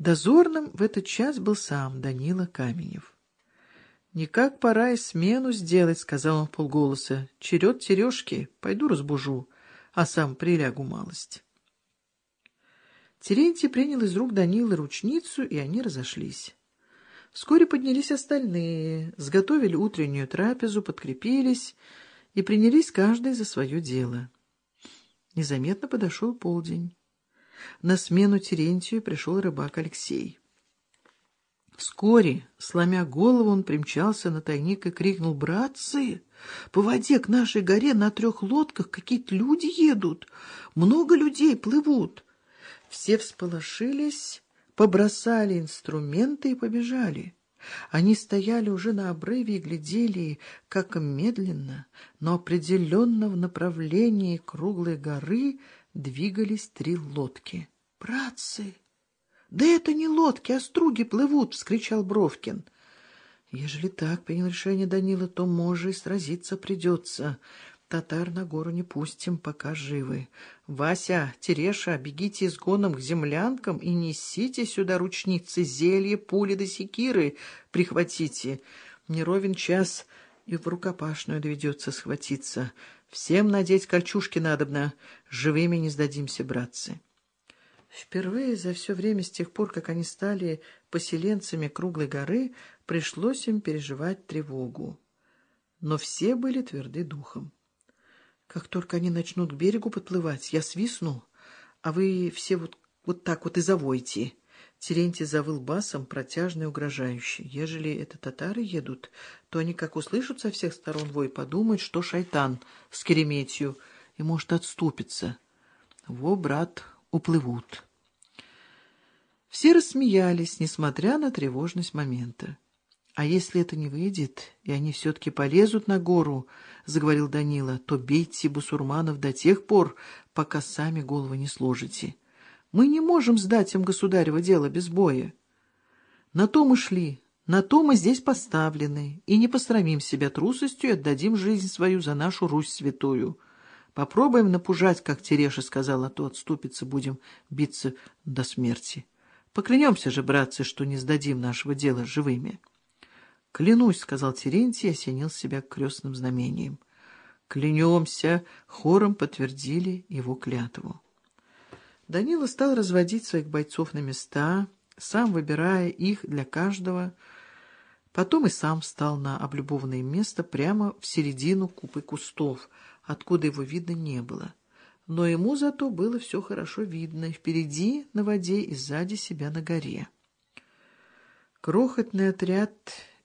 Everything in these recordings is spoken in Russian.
Дозорным в этот час был сам Данила Каменев. «Никак пора и смену сделать», — сказал он полголоса. «Черед Терешки, пойду разбужу, а сам прилягу малость». Терентий принял из рук Данилы ручницу, и они разошлись. Вскоре поднялись остальные, сготовили утреннюю трапезу, подкрепились и принялись каждый за свое дело. Незаметно подошел полдень. На смену Терентию пришел рыбак Алексей. Вскоре, сломя голову, он примчался на тайник и крикнул «Братцы, по воде к нашей горе на трех лодках какие-то люди едут, много людей плывут». Все всполошились, побросали инструменты и побежали. Они стояли уже на обрыве и глядели, как медленно, но определенно в направлении круглой горы двигались три лодки. «Братцы, да это не лодки, а струги плывут!» — вскричал Бровкин. «Ежели так, — принял решение Данила, — то, может, и сразиться придется. Татар на гору не пустим, пока живы. Вася, Тереша, бегите изгоном к землянкам и несите сюда ручницы, зелье, пули да секиры прихватите. Не ровен час, и в рукопашную доведется схватиться. Всем надеть кольчужки надобно, живыми не сдадимся, братцы. Впервые за все время с тех пор, как они стали поселенцами Круглой горы, пришлось им переживать тревогу. Но все были тверды духом. Как только они начнут к берегу подплывать, я свистну, а вы все вот, вот так вот и завойте. Терентий завыл басом, протяжно и угрожающе. Ежели это татары едут, то они, как услышат со всех сторон вой, подумают, что шайтан с Кереметью, и, может, отступится. Во, брат, уплывут. Все рассмеялись, несмотря на тревожность момента. «А если это не выйдет, и они все-таки полезут на гору, — заговорил Данила, — то бейте бусурманов до тех пор, пока сами головы не сложите. Мы не можем сдать им государево дело без боя. На то мы шли, на то мы здесь поставлены, и не посрамим себя трусостью и отдадим жизнь свою за нашу Русь святую. Попробуем напужать, как Тереша сказала, а то отступиться будем биться до смерти. Поклянемся же, братцы, что не сдадим нашего дела живыми». — Клянусь, — сказал Терентий и осенил себя крестным знамением. — Клянемся! — хором подтвердили его клятву. Данила стал разводить своих бойцов на места, сам выбирая их для каждого, потом и сам встал на облюбованное место прямо в середину купы кустов, откуда его видно не было. Но ему зато было все хорошо видно, впереди на воде и сзади себя на горе. Крохотный отряд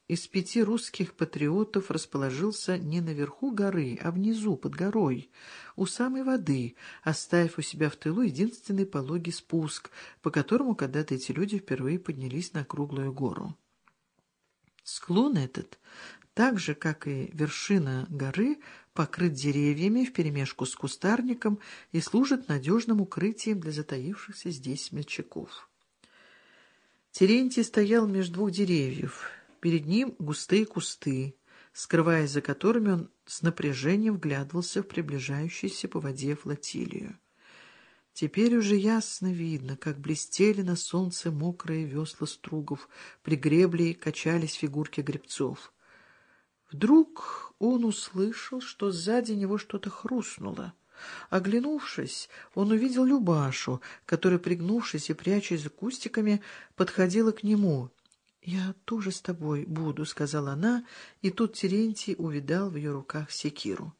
из пяти русских патриотов расположился не наверху горы, а внизу, под горой, у самой воды, оставив у себя в тылу единственный пологий спуск, по которому когда-то эти люди впервые поднялись на круглую гору. Склон этот, так же, как и вершина горы, покрыт деревьями вперемешку с кустарником и служит надежным укрытием для затаившихся здесь смельчаков. Терентий стоял между двух деревьев — Перед ним густые кусты, скрываясь за которыми он с напряжением вглядывался в приближающуюся по воде флотилию. Теперь уже ясно видно, как блестели на солнце мокрые весла стругов, при гребле качались фигурки гребцов. Вдруг он услышал, что сзади него что-то хрустнуло. Оглянувшись, он увидел Любашу, которая, пригнувшись и прячась за кустиками, подходила к нему — «Я тоже с тобой буду», — сказала она, и тут Терентий увидал в ее руках секиру.